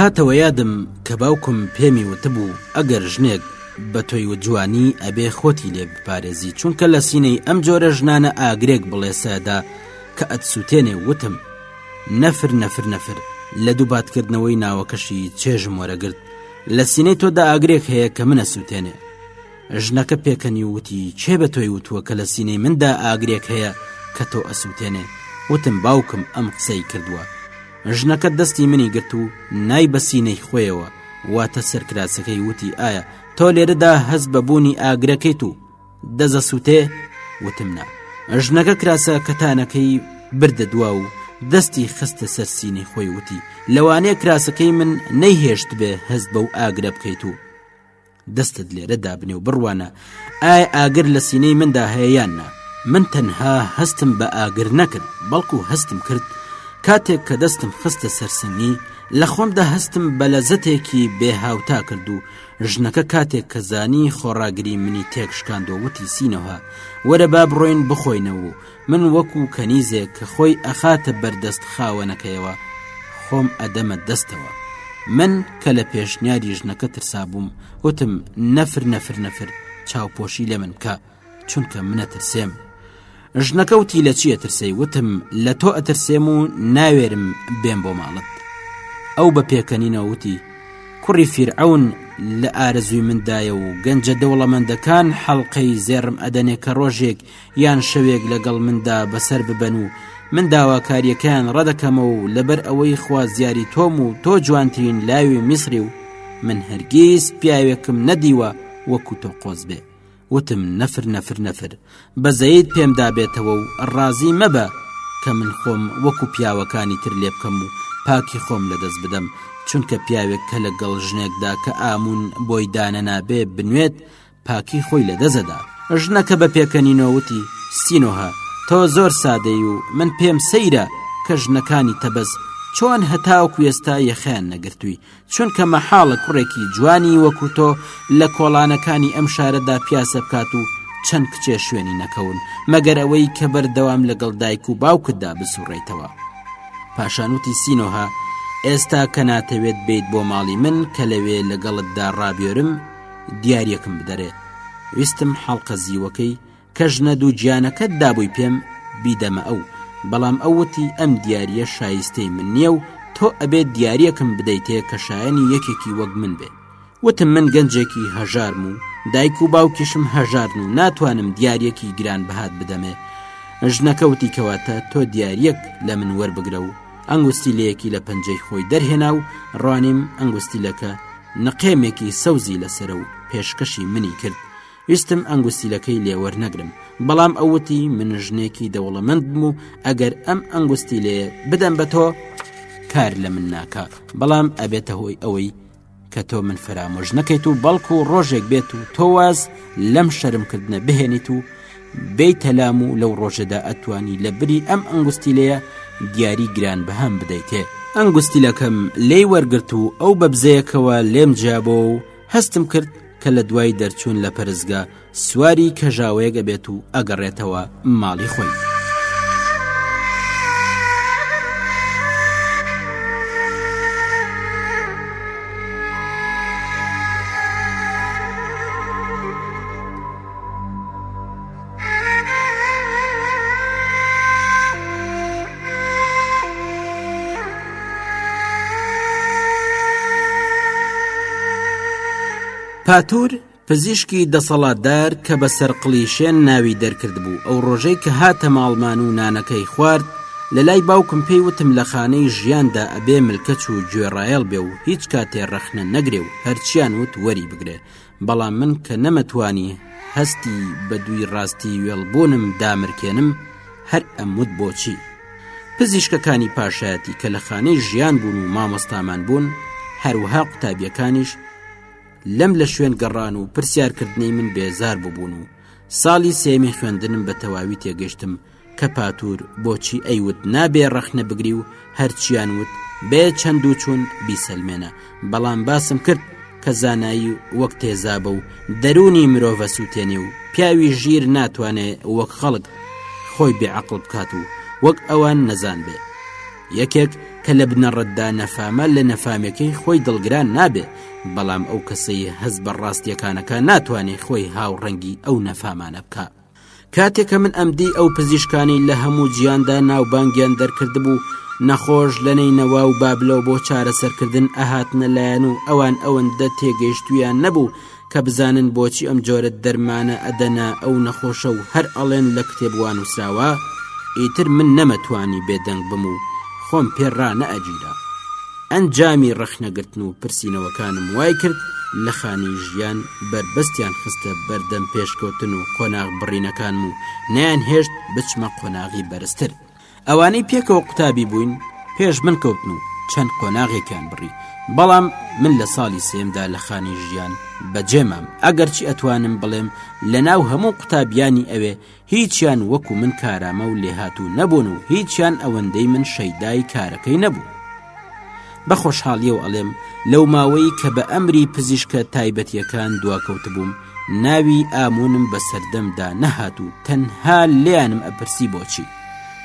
هاتەوە یادم کە باوکم پێمی وتبوو ئەگەر ژنێک بە تۆی و جوانی ئەبێ خۆتی لێ بپارێزی چونکە لە سینەی ئەم جۆرە ژنانە ئاگرێک بڵێسەدا کە ئەتسووتێنێ وتم نەفر نەفر نەفر لە دووبات کردنەوەی ناوەکەشی چێژم وەرەگرت لە سینەی تۆدا ئاگرێک هەیە کە منە سووتێنێ ژنەکە پێکەنی وتی چێ بە تۆی وتووە کە لە سینەی مندا ئاگرێک هەیە کە تۆ ئەسووتێنێ وتم باوکم ئەم قسەی کردووە ژنەکە دەستی منی گرت و نای بە سینەی خۆیەوە واتە سەرکراسەکەی وتی ئایا تۆ لێرەدا هەست بە بوونی ئاگرەکەیت و دەزە سووتێ وتمنا ژنەکە کراسە کەتانەکەی بردە دوا و دەستی خستە سەر سینی خۆی وتی لەوانەیە کراسەکەی من نەیهێشت بێ هەست بەو ئاگرە بکەیت و دەستت لێرە دابنێ و بڕوانە ئایا ئاگر لە سینەی مندا هەیەیان نا من تەنها هەستم بە ئاگر نەکرد بەڵکو هەستم کرد کاتێک کە دەستم خستە سەرسنگی لە خۆمدا هەستم بە لەزەتێکی بێ هاوتا کرد و ژنەکە کاتێک کە زانی خۆڕاگری منی تێک شکاندۆ وتی سینەوە وەرە با بڕۆین بخۆینەوە و من وەکو کەنیزێک کە خۆی ئەخاتە بەردەست خاوەنەکەیەوە خۆم ئەدەمە دەستەوە من کە لە پێشنیاری ژنەکە ترسابووم وتم نەفر نەفر نەفر چاوپۆشی لێ من بکە چونکە منە ترسێم ژنەکە وتی لە چیە ترسەی وتم لە تۆ ئەترسێم و ناوێرم بێن بۆ ماڵت ئەو بە پێکەنینەوتی کوڕی فیرعون لە ئارەزوی مندایە و گەنجە دەوڵەمەندەکان حەڵلقەی زێڕم ئەدەنێ کە ڕۆژێک یان شەوێک لەگەڵ مندا بەسەر ببەن و من داواکاریەکان ڕەدەکەمە و لەبەر ئەوەی خوازیاری تۆم و تۆ جوانترین لاوی میسری و من هەرگیز پیاوێکم نەدیوە وەکو تۆ قۆز بێ وتم، نەفر نەفر نەفر، بەزەیت پێم دابێتەوە و ڕازی مەبە کە من خۆم وەکو پیاوەکانی تر لێ بکەم و پاکی خۆم لە دەست بدەم، چونکە پیاوێک کە لە گەڵ ژنێکدا کە ئاموون بۆی دانەنابێ بنوێت، پاکی خۆی لە دەست ئەدا. ژنەکە بە پێکەنینۆ وتی، سینۆهە، تۆ زۆر سادەی و من پێم سەیرە کە ژنەکانی تەبەز چۆن هەتاوکو ئێستا یەخەیان نەگرتووی، چونکە مەحاڵە کوڕێکی جوانی وەکو تۆ لە کۆڵانەکانی ئەم شارەدا پیاسە بکات و چەند کچێ شوێنی نەکەون مەگەر ئەوەی کە بەردەوام لەگەڵ دایک و باوکتدا بسوڕێتەوە پاشانوتی سینۆها ئێستا کە ناتەوێت بیت بۆ ماڵی من کە لەوێ لەگەڵتدا ڕابێرم دیارەکم بدەرێ ویستم حەڵقە زیوەکەی کە ژنە دوو گیانەکەت دابووی پێم بیدەمە ئەو بەڵام ئەو وتی ئەم دیارە شایستەی من نییە و تۆ ئەبێت دیارەکەم بدەیتێ کە شایانی یەکێکی وەک من بێت وتم من گەنجێکی هەژارم و دایک و باوکیشم هەژارن و ناتوانم دیارەکی گران بەهات بدەمێ ژنەکەوتی کەواتە تۆ دیارەک لە من وەربگرە و ئەنگوستیلەیەکی لە پەنجەی خۆی دەرهێنا و ڕوانیم ئەنگوستیلەکە نقێمێکی سەوزی لەسرە و پێشکەشی منی کرد ویستم ئەنگوستیلەکەی لێ وەرنەگرم بەڵام ئەو وتی من ژنێکی دەوڵەمەند بم و ئەگەر ئەم ئەنگوستی لێ بدەم بە تۆ کار لە من ناکە بەڵام ئەبێتە هۆی ئەوەی کە تۆ من فەرامۆش نەکەیت و بەڵکو و ڕۆژێک بێت و تۆواز لەم شەرمکردنە بهێنیت و بێی تەلام و لەو ڕۆژەدا ئەتوانی لە بری ئەم ئەنگستی لەیە دیاری گران بەهام بدەیتێ ئەنگستیلەکەم لی وەرگرت و ئەو بەبزەیەکەوە لێم جابۆ و هەستم کرد کە لە دوای دەرچوون لە پەرستگە سواری کەژاوەیەک ئەبێت و ئەگەڕێتەوە ماڵی خۆی. پاتور پزیشکی دەسەڵاتدار کە بە سەرقلیشێن ناوی دەرکرد بوو ئەو ڕۆژەی کە هاتە ماڵمان و نانەکەی خوارد لە لای باوکم پێی وتم لە خانەی ژیاندا ئەبێ ملکەچ و گوێڕایەڵ بێ و هیچ کاتێ ڕەخنە نەگرێ و هەرچیان وت وەری بگرێ بەڵام من کە نەمەتوانی هەستی بە دووی ڕاستی وێڵبوونم دامرکێنم هەر ئەموت بۆچی پزیشکەکانی پاشایەتی کە لە خانەی ژیان بوون و مامۆستامان بوون هەروها قوتابیەکانیش لەم لە شوێن گەڕان و پرسیارکردنی من بێزار ببوون و ساڵی سێمی خوێندنم بە تەواوی تێگەشتم کە پاتور بۆچی ئەیوت نابێ ڕەخنە بگری و هەرچیان وت بێ چەند و چون بیسەلمێنە بەڵام باسم کرد کە زانایی وەک تێزابە و دەرونی مرۆڤە سووتێنێ و پیاوی ژیر ناتوانێ وەک خەڵک خۆی بێعقل بکات و وەک ئەوان نەزان بێ یەکێک کە لە بنەڕەتدا نەفامە لە نەفامەکەی خۆی دڵگران نابێ بەڵام ئەو کەسەی هەز بە ڕاستیەکانەکە ناتوانێ خۆی هاوڕەنگی ئەو نەفامانە بکە کاتێ کە من ئەمدی ئەو پزیشکانەی لە هەموو جیاندا ناوبانگیان دەرکردبوو نەخۆش لە نەینەوا و بابلەوە بۆ چارەسەرکردن ئەهاتنە لایان و ئەوان ئەوەندە تێگەیشتوویان نەبوو کە بزانن بۆچی ئەم جۆرە دەرمانە ئەدەنە ئەو نەخۆشە و هەر ئەڵێن لە کتێب وا نووسراوە ئیتر من نەمەتوانی بێدەنگ بم و خۆم پێ ڕانەئەگیرا. ئەنجامی ڕەخنەگرتن و پرسینەوەکانم وای کرد لە خانی ژیان بەربەستیان خستە بەردەم پێشکەوتن و قۆناغ بڕینەکانم و نیان هێشت بچمە قۆناغی بەرزتر ئەوانەی پێکەوە قوتابی بووین پێش من کەوتن و چەند قۆناغێکیان بڕی بەڵام من لە ساڵی سێمدا لە خانی ژیان بەجێمام ئەگەرچی ئەتوانم بڵێم لە ناو هەموو قوتابیانی ئەوێ هیچیان وەکو من کارامە و لێهاتوو نەبوون و هیچیان ئەوەندەی من شەیدای کارەکەی نەبوو بە خۆشحاڵیە و ئەڵێم لەو ماوەی کە بە ئەمری پزیشکە تایبەتیەکان دواکەوتبووم ناوی ئامونم بە سەردەمدا نەهات و تەنها لێیانم ئەپرسی بۆچی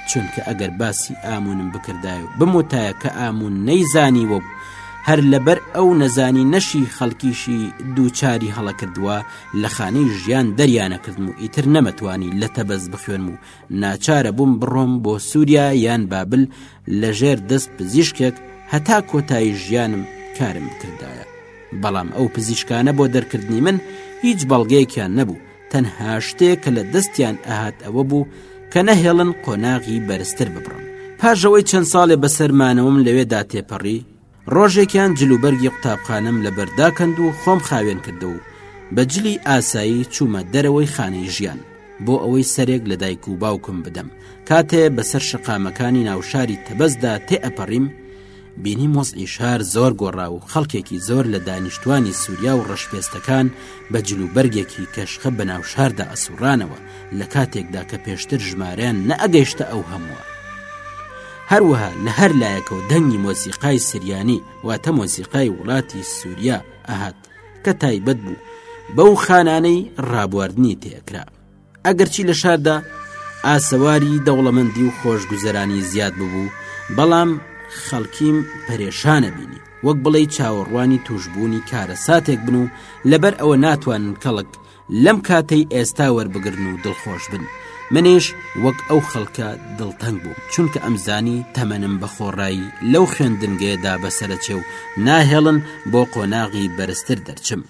چونکە ئەگەر باسی ئامونم بکردای و بموتایە کە ئامون نەیزانی وە هەر لەبەر ئەو نەزانی نەشی خەڵکیشی دووچاری هەڵەکردووە لە خانەی ژیان دەریانەکردم و ئیتر نەمەتوانی لە تەبەز بخوێنم و ناچارە بووم بڕۆم بۆ سووریا یان بابل لە ژێر دەست پزیشکێک هەتا کۆتایی ژیانم کارم بکردایە بەڵام ئەو پزیشکانە بۆ دەرکردنی من هیچ بەڵگەیەکیان نەبوو تەنها شتێک کە لە دەستیان ئەهات ئەوە بوو کە نەهێڵن قۆناغی بەرزتر ببڕم پاژەوەی چەند ساڵێ بەسەرمانەوەم لەوێدا تێپەڕی ڕۆژێکیان جل و بەرگی قوتابخانەم لەبەر داکەند و خۆم خاوێن کردە و بە جلی ئاسایی چوومە دەرەوەی خانەی ژیان بۆ ئەوەی سەرێک لە دایک و باوکم بدەم کاتێ بەسەر شەقامەکانی ناوشاری تەبەزدا تێ ئەپەڕیم بینی مۆزعی شار زۆر گۆڕا و خەڵکێکی زۆر لە دانیشتوانی سووریا و ڕەشپێستەکان بە جل و بەرگێکی کەشخە بە ناو شاردا ئەسوڕانەوە لە کاتێکدا کە پێشتر ژمارەیان نەئەگەیشتە ئەو هەمووە هەروەها لە هەر لایەکەوە دەنگی مۆسیقای سریانی واتە مۆسیقای وڵاتی سووریا ئەهات کە تایبەت بوو بەو خانانەی ڕابواردنی تێکرا ئەگەرچی لە شاردا ئاسەواری دەوڵەمەندی و خۆشگوزەرانی زیاد ببوو بەڵام خەڵکیم پەرێشانە بینی وەک بڵێ چاوەڕوانی توشببوونی کارە ساتێک بن و لەبەر ئەوە ناتوانن کەڵک لەم کاتەی ئێستا وەربگرن و دڵخۆش بن منیش وەک ئەو خەڵکە دڵتەنگ بووم چونکە ئەمزانی تەمەنم بە خۆڕایی لەو خوێندنگەیەدا بەسەرچێ و ناهێڵن بۆ قۆناغی بەرزتر دەرچم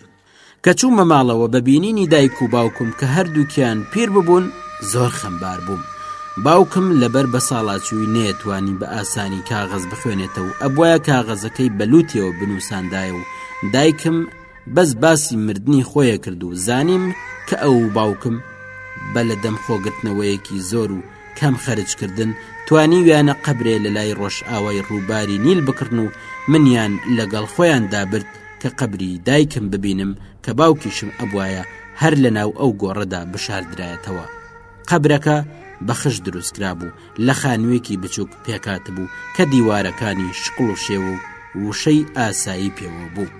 کە چوومە ماڵەوە بە بینینی دایک و باوکم کە هەردووکیان پیر ببوون زۆر خەمبار بووم باوکم لەبەر بە ساڵاچووی نێتوانی بە ئاسانی کاغەز بخوێنێتەوە ئەبواە کاغەزەکەی بەلووتەوە بنووساندایە و دایکم بەس باسی مردنی خۆیە کرد و زانیم کە ئەو و باوکم بە لە دەم خۆگرتنەوەیەکی زۆر و کەم خەرجکردن توانیویانە قەبرێ لە لای ڕۆژئاوای ڕووباری نیل بکڕن و منیان لەگەڵ خۆیان دابرد کە قەبری دایکم ببینم کە باوکیشم ئەبواە هەر لە ناو ئەو گۆڕەدا بشاردرایەتەوە قەبرەکە بەخش دروستکرا بوو لە خانوویەکی بچووک پێکهاتبوو کە دیوارەکانی شکڵ و شێوە و وشەی ئاسایی پێوە بوو.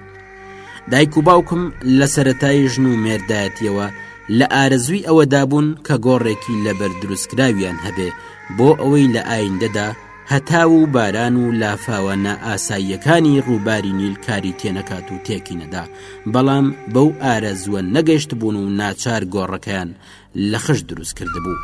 دایک و باوکم لە سەتای ژن و مێردایەتیەوە لە ئارەزووی ئەوەدابوون کە گۆڕێکی لەبەر دروستکراویان هەبێ بۆ ئەوەی لە ئایندەدا هەتاو و باران و لافاوە نائاساییەکانی ڕووباری نیل کاری تێنەکات و تێکی نەدا بەڵام بەو ئارەزووە نەگەشت بوون و ناچار گۆڕەکەیان لە خشت دروست کردبوو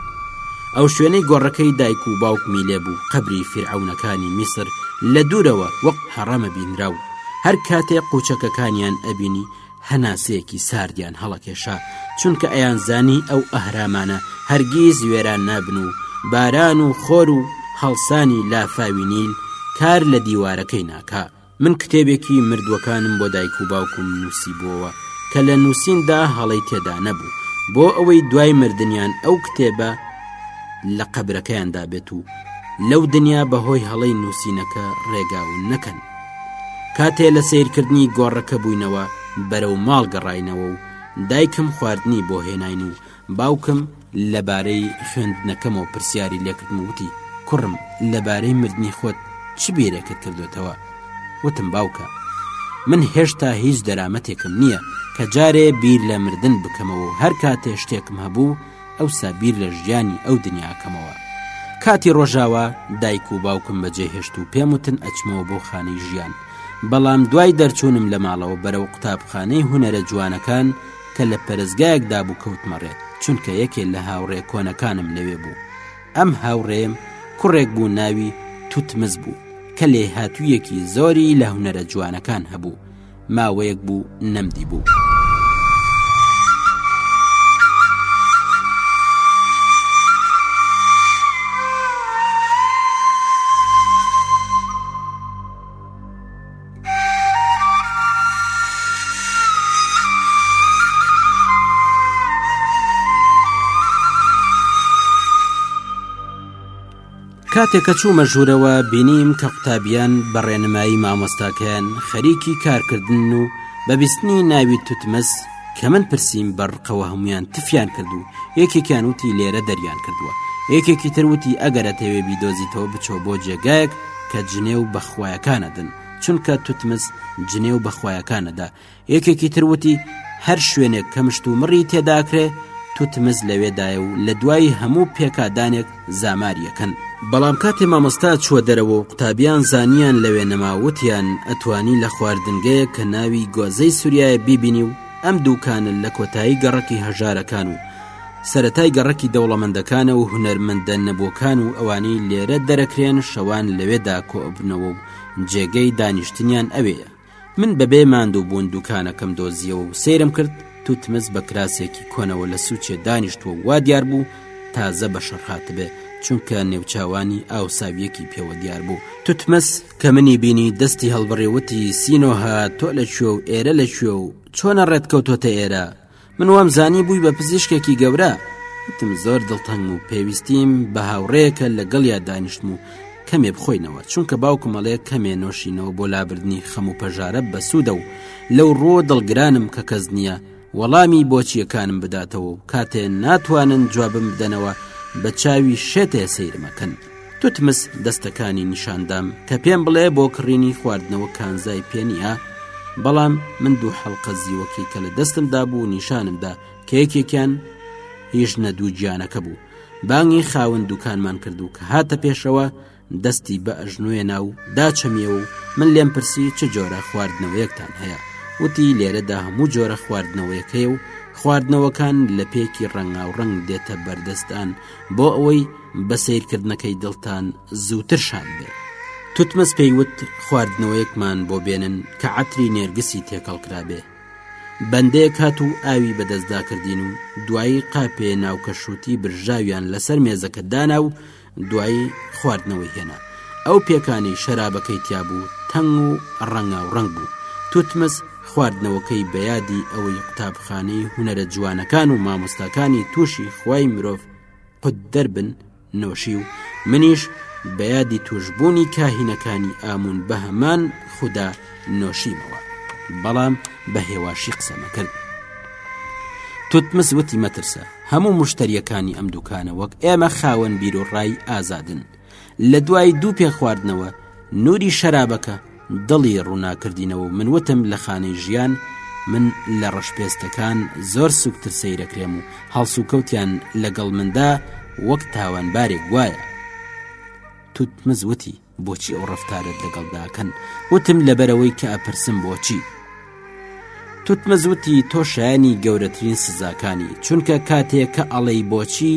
ئەو شوێنەی گۆڕەکەی دایک و باوکمی لێ بوو قەبری فیرعونەکانی میسر لە دوورەوە وەک هەڕەمە بینراو هەر کاتێ قوچەکەکانیان ئەبینی هەناسەیەکی ساردیان هەڵەکێشا چونکە ئەیان زانی ئەو ئەهرامانە هەرگیز وێران نابن و باران و خۆر و هەڵسانی لافاوی نیل کار لە دیوارەکەی ناکا من کتێبێکی مردووەکانم بۆ دایک و باوکم نووسیبووەوە کە لە نووسیندا هەڵی تێدا نەبوو بۆ ئەوەی دوای مردیان ئەو کتێبە لە قەبرەکەیاندا بێت و لەو دنیا بەهۆی هەڵەی نووسینەکە ڕێگاون نەکەن کاتێ لە سیرکردنی گۆڕەکە بووینەوە بەرەو ماڵ گەڕینەوە و دایکم خواردنی بۆ هێناین و باوکم لە بارەی خوێندنەکەمەوە پرسیاری لێکردم وتی کوڕم لە بارەی مردنی خۆت چ بیرێکت کردوێتەوە وتم باوکە من هێشتا هیچ دەرامەتێکم نییە کە جارێ بیر لە مردن بکەمەوە و هەر کاتێ شتێکم هەبوو ئەو سابیر لە ژیانی ئەو دنیاکەمەوە کاتی ڕۆژاوا دایک و باوکم بەجێ هێشت و پێم وتن ئەچمەوە بۆ خانەی ژیان بەڵام دوای دەرچوونم لە ماڵەوە بەرەو قوتابخانەی هوەرە جوانەکان کە لە پەرستگایەک دابوو کەوتمە ڕێ چونکە یەکێ لە هاوڕێ کۆنەکانم لەوێ بوو ئەم هاوڕێم کوڕێک بوو ناوی توتمز بوو کە لێ هاتوویەکی زۆری لە هونەرە جوانەکان هەبوو ماوەیەک بوو نەمدی بوو. کاتێک کە چوومە ژوورەوە بینیم کە قوتابیان بە ڕێنمایی مامۆستاکەیان خەریکی کارکردن و بەبیستنی ناوی توتمەس کە من پرسیم بە ڕقەوە هەمویان تفیان کرد و یەکێکیان وتی لێرە دەریان کردووە یەکێکی تر وتی ئەگەرە تەوێ بیدۆزیتەوە بچۆ بۆ جێگایەک کە جنێ و بەخوایەکانەدن چونکە توتمز جنێ و بەخوایەکانەدا یەکێکی تر وتی هەر شوێنێک کە مشت و مڕی تێداکرێ توتمز لەوێدایە و لە دوایی هەموو پێکدانێک زامار یەکەن بەڵام کاتێ مامۆستا چووە دەرەوە و قوتابیان زانیان لەوێ نەما وتیان ئەتوانی لە خواردنگەیەک کە ناوی گۆزەی سووریایە بیبینی و ئەم دووکانە لە کۆتایی گەڕەکی هەژارەکان و سەتای گەڕەکی دەوڵەمەندەکانە و هونەرمەندە نەبووکان و ئەوانی لێرە دەرەکرێن شەوان لەوێدا کۆبنەوە و جێگەی دانیشتنیان ئەوێە من بەبێ ماندوو بوون دوکانەکەم دۆزیەوە و سێرم کرد توتمز بە کراسێکی کۆنەوە لە سوچێ دانیشتوە وا دیار بوو تازە بە شەرهاتبێ چونکە نێوچوانی ئاوساویەکی پێوە دیار بوو توتمس کە منی بینی دەستی هەڵبڕێوتی سینۆها تۆ لە کوێ و ئێرە لە کوێ و چۆنە ڕێت کەوتۆتە ئێرە من وام زانی بووی بە پزیشکێکی گەورە وتم زۆر دڵتەنگم و پێویستیم بە هاوڕێیەکە لە گەڵیا دانیشتم و کەمێ بخۆینەوە چونکە باوکمەڵێ کەمێ نۆشینەوە بۆ لابردنی خەم و پەژارە بەسوودە و لەو ڕۆ دڵگرانم کە کەس نییە وەڵامی بۆچیەکانم بداتەوە و کاتێ ناتوانن جوابم بدەنەوە بە چاوی شێتێ سەیرمەکەن توتمس دەستەکانی نیشاندام کە پێم بڵێ بۆ کڕینی خواردنەوە کانزای پێ نییە بەڵام من دوو حەڵقە زیوەکی کە لە دەستمدا بوو نیشانمدا کە یەکێکیان هیچ نە دوو گیانەکە بوو بانگی خاون دوکانمان کرد و کە هاتە پێشەوە دەستی بە ئەژنوێ ناو داچەمیەوە و من لێم پرسی چ جۆرە خواردنەوەیەکتان هەیە وتی لێرەدا هەموو جۆرە خواردنەوەیەکەی و خواردنەوەکان لە پێکی ڕەنگاو ڕەنگ دێتە بەردەستان بۆ ئەوەی بە سیرکردنەکەی دڵتان زووتر شاد بێت توتمەز پێیوت خواردنەوەیەکمان بۆ بێنن کە عتری نێرگسی تێکەڵ کرابێ بەندەیەک هات و ئاوی بەدەستدا کردین و دوایی قاپێ ناوکەشوتی برژاویان لەسەر مێزەکە دانا و دوایی خواردنەوەی هێنا ئەو پێکانی شەرابەکەی تیابوو تەنگ و ڕەنگا و ڕنگ بوو توتمەز خواردنەوەکەی بە یادی ئەوەی قوتابخانەی هوەرە جوانەکان و مامۆستاکانی تووشی خی مرۆڤ قوت دەربن نۆشی و منیش بە یادی توشببوونی کاهینەکانی ئامون بە هەمان خوددا نۆشیمەوە بەڵام بە هێواشی قسەمەکرد توتمس وتی مەترسە هەموو مشتریەکانی ئەم دوکانە وەک ئێمە خاوەن بیر و ڕای ئازادن لە دوای دوو پێ خواردنەوە نوری شەرابەکە دڵی ڕووناکردینەوە و من وتم لە خانەی ژیان من لە ڕەشپێستەکان زۆر سوکتر سەیرەکرێم و هەڵسوکەوتیان لەگەڵ مندا وەک تاوانبارێک وایە توت مزوتی بۆچی ئەو ڕفتارت لەگەڵداکەن وتم لەبەرەوەی کە ئەپرسم بۆچی توتمز وتی تۆ شایانی گەورەترین سزاکانی چونکە کاتێک کە ئەڵێی بۆچی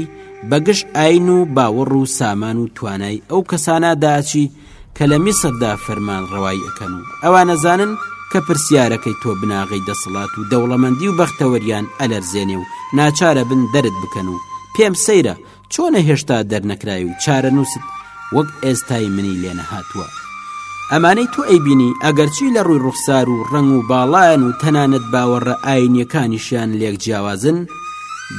بەگشت ئاین و باوەڕ و سامان و توانای ئەو کەساناداچی کە لە میسردا فەرمان ڕەوایی ئەەکەن و ئەوانەزانن کە پرسیارەکەی تۆ بناغەی دەسەڵات و دەوڵەمەندی و بەختەوەریان ئەلەرزێنێ و ناچارە بن دەرت بکەن و پێم سەیرە چۆنە هێشتا دەرنەکرای و چارەنووست وەک ئێستای منی لێنەهاتووە ئەمانەی تو ئەیبینی ئەگەرچی لە ڕووی ڕوخسار و ڕنگ و باڵان و تەنانەت باوەڕە ئاینیەکانیشیان لێک جیاوازن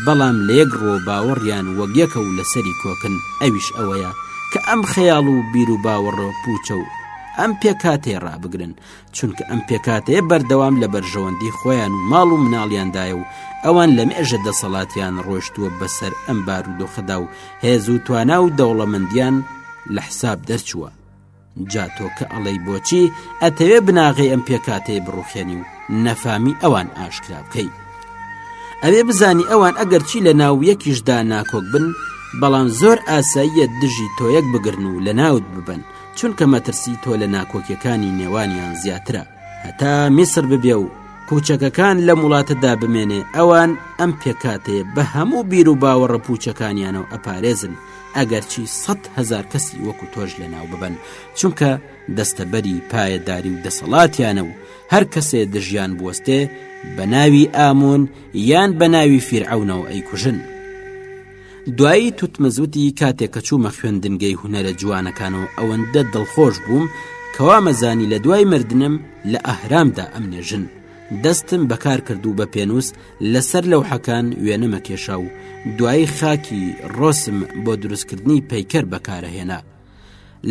بەڵام لە یەک ڕۆ باوەڕیان وەگیەکە و لەسەری کۆکن ئەویش ئەوەیە کە ئەم خەیاڵ و بیر و باوەڕۆ پوچە و ئەم پێکاتێ ڕابگرن چونکە ئەم پێکاتەیە بەردەوام لە بەرژەوەندی خۆیان و ماڵ و مناڵیاندایە و ئەوان لە مێژە دەسەڵاتیان ڕۆشتووە بەسەر ئەم بارودۆخەدا و هێز و توانا و دەوڵەمەندیان لە حساب دەرچووە جا تۆ کە ئەڵەی بۆچی ئەتەوێ بناغی ئەم پێکاتەی بڕوخێنی و نەفامی ئەوان ئاشکرا بکەی ئەوێ بزانی ئەوان ئەگەر چی لە ناو یەکیشدا ناکۆک بن بەڵام زۆر ئاساییە دژی تۆیەک بگرن و لە ناوت ببن چونکە مەترسی تۆ لە ناکۆکیەکانی نێوانیان زیاترە هەتا میسر ببێ و پوچەکەکان لەم وڵاتەدا بمێنێ ئەوان ئەم پێکاتەیە بە هەموو بیر و باوەڕە پوچەکانیانەوە ئەپارێزن ئەگەرچی سەد هزار کەسی وەکو تۆش لە ناو ببن چونکە دەستەبەری پایەداری و دەسەڵاتیانە و هەر کەسێ دژیان بوەستێ بە ناوی ئامون یان بە ناوی فیرعونەوە ئەیکوژن. دوایی توتمز وتی کاتێک کە چوومە خوێندنگەی هونەرە جوانەکان و ئەوەندە دڵخۆش بووم کەوا مەزانی لە دوای مردنم لە ئەهرامدا ئەم نێژن دەستم بەکار کرد و بە پێنووس لەسەر لەو حەکان وێنەمە کێشا و دوایی خاکی ڕۆسم بۆ دروستکردنی پەیکەر بەکارەهێنا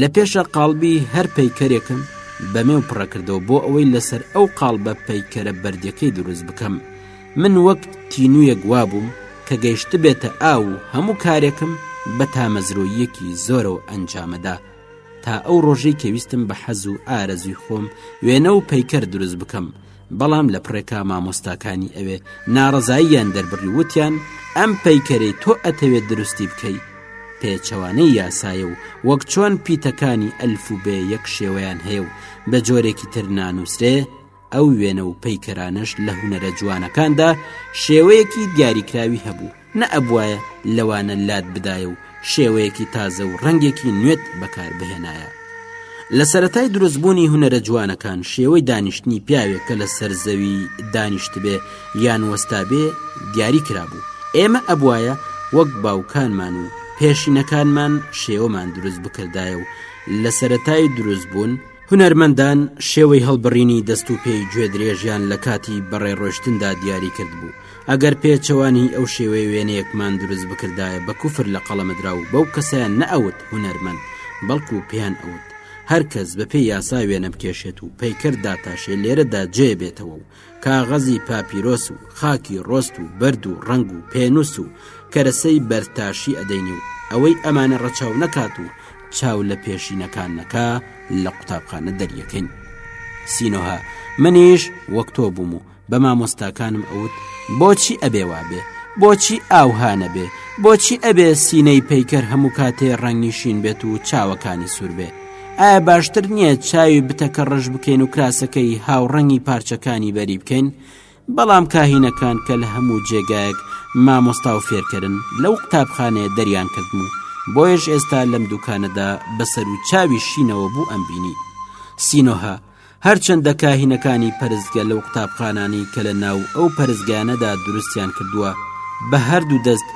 لە پێشە قالبی هەر پەیکەرێکم بە مێو پڕەکردەوە بۆ ئەوەی لەسەر ئەو قال بە پەیکەرە بەردەکەی دروست بکەم من وەک تینویەک وابووم کە گەیشت بێتە ئاو و هەموو کارێکم بە تامەزرۆیەکی زۆرەوە ئەنجامەدا تا ئەو ڕۆژەی کەویستم بە حەز و ئارەزوی خۆم وێنە و پەیکەر دروست بکەم بەڵام لە پڕێکا مامۆستاکانی ئەوێ ناڕەزاییان دەربڕی وتیان ئەم پەیکەرەی تۆ ئەتەوێت دروستی بکەی پێچەوانەی یاسایە و وەک چۆن پیتەکانی ئەلف و بێ یەک شێوەیان هەیە و بە جۆرێکی تر نانووسرێ ئەو وێنە و پەیکەرانەش لە هوەرە جوانەکاندا شێوەیەکی دیاریکراوی هەبوو نەئەبوایە لەوانە لات بدایە و شێوەیەکی تازە و ڕەنگێکی نوێت بەکار بهێنایە. لە سەرەتای دروست بوونی هونەرە جوانەکان شێوەی دانیشتنی پیاوێک کە لە سەر زەوی دانیشتبێ یان وەستابێ دیاری کرابوو. ئێمە ئەبوایە وەک باوکانمان و پێشینەکانمان شێوەمان دروست بکردایە و لە سەرەتای دروست بوون، هونەرمەندان شێوەی هەڵبڕینی دەست و پێی گوێدرێژیان لە کاتی بەڕێ ڕۆشتندا دیاری کردبوو. ئەگەر پێچەوانەی ئەو شێوەیە وێنەیەکمان دروست بکردایە بە کوفر لە قەڵەمدراو بەو کەسەیان نەئەوت هونەرمەند بەڵکو پێیان ئەوت هەر کەس بە پێی یاسا وێنە بکێشێت و پەیکەر داتاشێ لێرەدا جێ بێتەوە و کاغەزی پاپیرۆس و خاکی ڕۆست و بەرد و ڕنگ و پێنووس و کەرەسەی بەرتاشی ئەدەینێ و ئەوەی ئەمانە ڕەچاو نەکات و چاو لە پێشینەکان نەکا لە قوتابخانە دەریەکەین سینۆها منیش وەک تۆ بووم و بە مامۆستاکانم ئەوت بۆچی ئەبێ وابێ بۆچی ئاوهانە بێ بۆچی ئەبێ سینەی پەیکەر هەموو کاتێ ڕەنگنیشین بێت و چاوەکانی سوور بێ ئایا باشتر نییە چاوی بتەکە ڕژ بکەین و کراسەکەی هاوڕەنگی پارچەکانی بەری بکەین بەڵام کاهینەکان کە لە هەموو جێگایەک مامۆستا و فێرکردن لەو قوتابخانەیە دەریان کردم و بۆیش ئێستا لەم دوکانەدا بەسەر و چاوی شینەوە بوو ئەم بینی سینۆها هەرچەندە کاهینەکانی پەرستگە لەو قوتابخانانەی کە لە ناو ئەو پەرستگانەدا دروستیان کردووە بە هەردوو دەست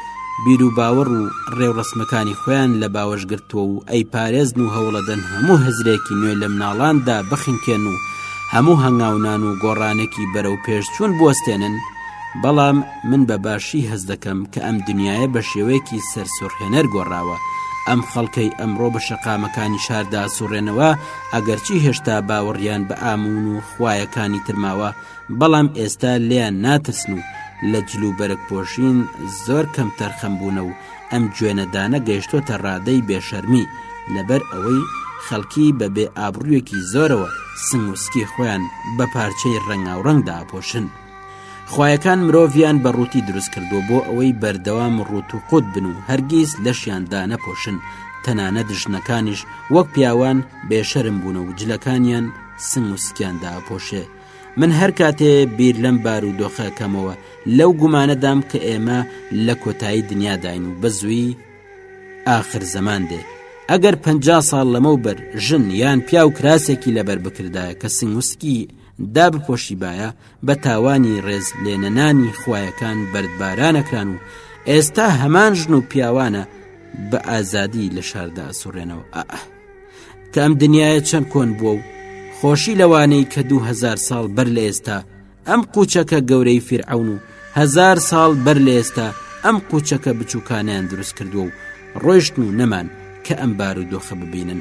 بیر و باوەڕ و ڕێوڕسمەکانی خۆیان لە باوەش گرتووە و ئەی پارێزن و هەوڵەدەن هەموو هزرێکی نوێ لە مناڵاندا بخنکێن و هەموو هەنگاونان و گۆڕانێکی بەرەو پێشچوون بوەستێنن بەڵام من بە باشی هەز دەکەم کە ئەم دنیاە بە شێوەیەکی سەرسوڕهێنەر گۆڕاوە ئەم خەڵکەی ئەمڕۆ بە شەقامەکانی شاردا سوڕێنەوە ئەگەرچی هێشتا باوەڕیان بە ئاموون و خوایەکانی تر ماوە بەڵام ئێستا لێیان ناترسن و لە جل و بەرگ پۆشین زۆر کەم تەرخەم بوونە و ئەم گوێنەدانە گەیشتۆتە ڕادەی بێشەرمی لەبەر ئەوەی خەڵکی بەبێ ئابڕوویەکی زۆرەوە سنگوسکی خۆیان بە پارچەی ڕەنگاوڕەنگ داپۆشن. خوایەکان مرۆڤیان بە ڕووتی دروست کردووە بۆ ئەوەی بەردەوام ڕووت و قوت بن و هەرگیز لەشیان دانەپۆشن تەنانە دژنەکانیش وەک پیاوان بێشەرم بوون و جلەکانیان سنگ و سکیان داپۆشێ من هەر کاتێ بیر لەم بار و دۆخەکەمەوە لەو گومانەدام کە ئێمە لە کۆتایی دنیاداین و بە زووی ئاخر زەمان دێ ئەگەر پ ساڵ لەمە بەر ژن یان پیاو کراسێکی لەبەر بکردایە کە سنگوسکی دابپۆشیبایە بە تاوانی ڕێز لێنەنانی خویەکان بەردبارانەکران و ئێستا هەمان ژن و پیاوانە بە ئازادی لە شاردا ئەسوڕێنەوە ئە کەم دنیاە چەند کۆن بووە و خۆشی لەوانەی کە دوهزار ساڵ بەر لە ئێستا ئەم قوچەکە گەورەی فیرعون و هزار ساڵ بەر لە ئێستا ئەم قوچەکە بچووکانیان دروست کردووە و ڕۆیشتن و نەمان کە ئەم بار و دۆخە ببینن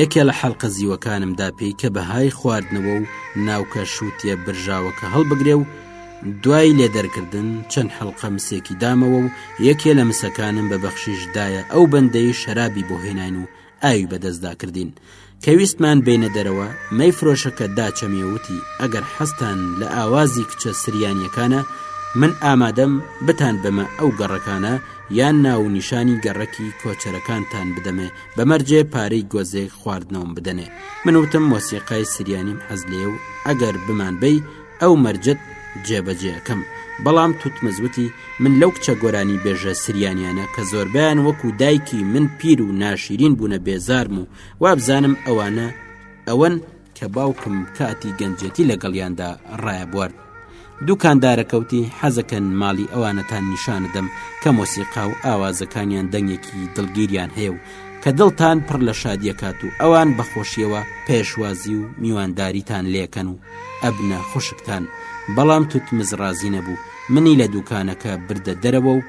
یەکێ لە حەلقە زیوەکانم دا پێی کە بەهای خواردنەوە و ناوکە شووتە برژاوەکە هەڵبگرێ و دوای لێ دەرکردن چەند حەلقە مسێکی دامەوە و یەکێ لە مسەکانم بە بەخشیش دایە ئەو بەندەی شەرابی بۆ هێناین و ئاوی بەدەستدا کردین کەویستمان بینە دەرەوە مەی فرۆشەکە داچەمیێوتی ئەگەر حەستان لە ئاوازی کچە سریانیەکانە من ئامادەم بتان بەمە ئەو گەڕەکانە یان ناو نیشانی گەڕەکی کۆچەرەکانتان بدەمێ بەمەرجێ پارەی گۆزێک خواردنەوەم بدەنێ من وتم مۆسیقای سریانیم حەز لێ و ئەگەر بمان بی ئەو مەرجت جێبەجێەکەم بەڵام توتمەزوتی من لەو کچە گۆرانی بێژە سریانیانە کە زۆربیان وەکو دایکی من پیر و ناشیرین بوونە بێزارم و وابزانم ئەوانە ئەوەن کە باوکم کاتی گەنجێتی لەگەڵیاندا ڕایبوارد دوکاندارەکەوتی حەزەکەن ماڵی ئەوانەتان نیشاندەم کە مۆسیقا و ئاوازەکانیان دەنگێکی دڵگیریان هەیە و کە دڵتان پڕ لە شادیەکات و ئەوان بەخۆشیەوە پێشوازی و میوانداریتان لێکەن و ئەبنە خوشکتان بەڵام توتمز ڕازی نەبوو منی لە دوکانەکە بردە دەرەوە و